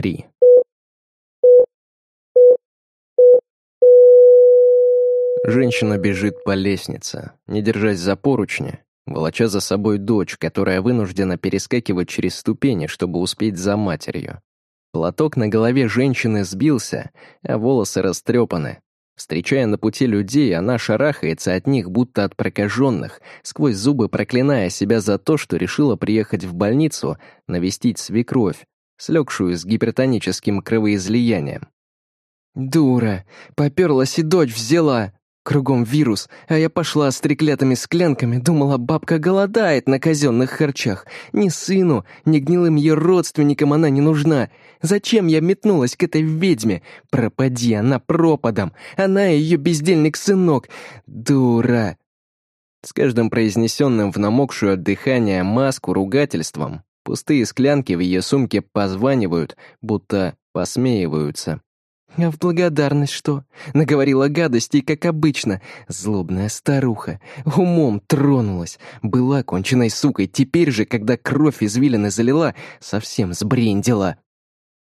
3. Женщина бежит по лестнице, не держась за поручни, волоча за собой дочь, которая вынуждена перескакивать через ступени, чтобы успеть за матерью. Платок на голове женщины сбился, а волосы растрепаны. Встречая на пути людей, она шарахается от них, будто от прокаженных, сквозь зубы проклиная себя за то, что решила приехать в больницу навестить свекровь, слегшую с гипертоническим кровоизлиянием. «Дура! Поперлась и дочь взяла!» Кругом вирус, а я пошла с треклятыми склянками, думала, бабка голодает на казенных харчах. Ни сыну, ни гнилым ее родственникам она не нужна. Зачем я метнулась к этой ведьме? Пропади она пропадом. Она ее бездельник сынок. Дура. С каждым произнесенным в намокшую от дыхания маску ругательством, пустые склянки в ее сумке позванивают, будто посмеиваются. А в благодарность что? Наговорила гадостей, как обычно. Злобная старуха. Умом тронулась. Была конченной сукой. Теперь же, когда кровь извилины залила, совсем сбрендила.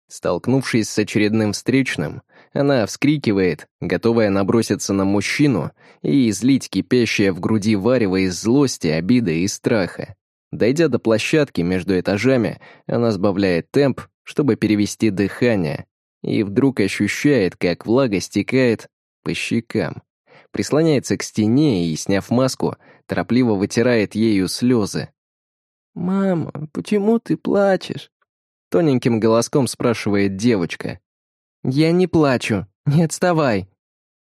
Столкнувшись с очередным встречным, она вскрикивает, готовая наброситься на мужчину и излить кипящее в груди варево из злости, обиды и страха. Дойдя до площадки между этажами, она сбавляет темп, чтобы перевести дыхание, и вдруг ощущает, как влага стекает по щекам. Прислоняется к стене и, сняв маску, торопливо вытирает ею слезы. «Мама, почему ты плачешь?» Тоненьким голоском спрашивает девочка. «Я не плачу, не отставай»,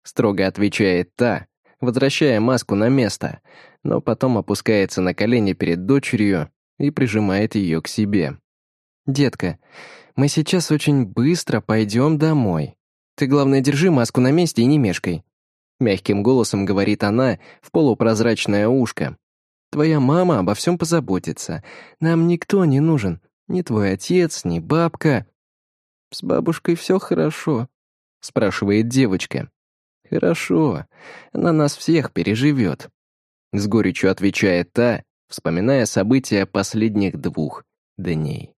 строго отвечает та, возвращая маску на место, но потом опускается на колени перед дочерью и прижимает ее к себе. «Детка, мы сейчас очень быстро пойдем домой. Ты, главное, держи маску на месте и не мешкай». Мягким голосом говорит она в полупрозрачное ушко. «Твоя мама обо всем позаботится. Нам никто не нужен. Ни твой отец, ни бабка». «С бабушкой все хорошо?» — спрашивает девочка. «Хорошо. Она нас всех переживет», — с горечью отвечает та, вспоминая события последних двух дней.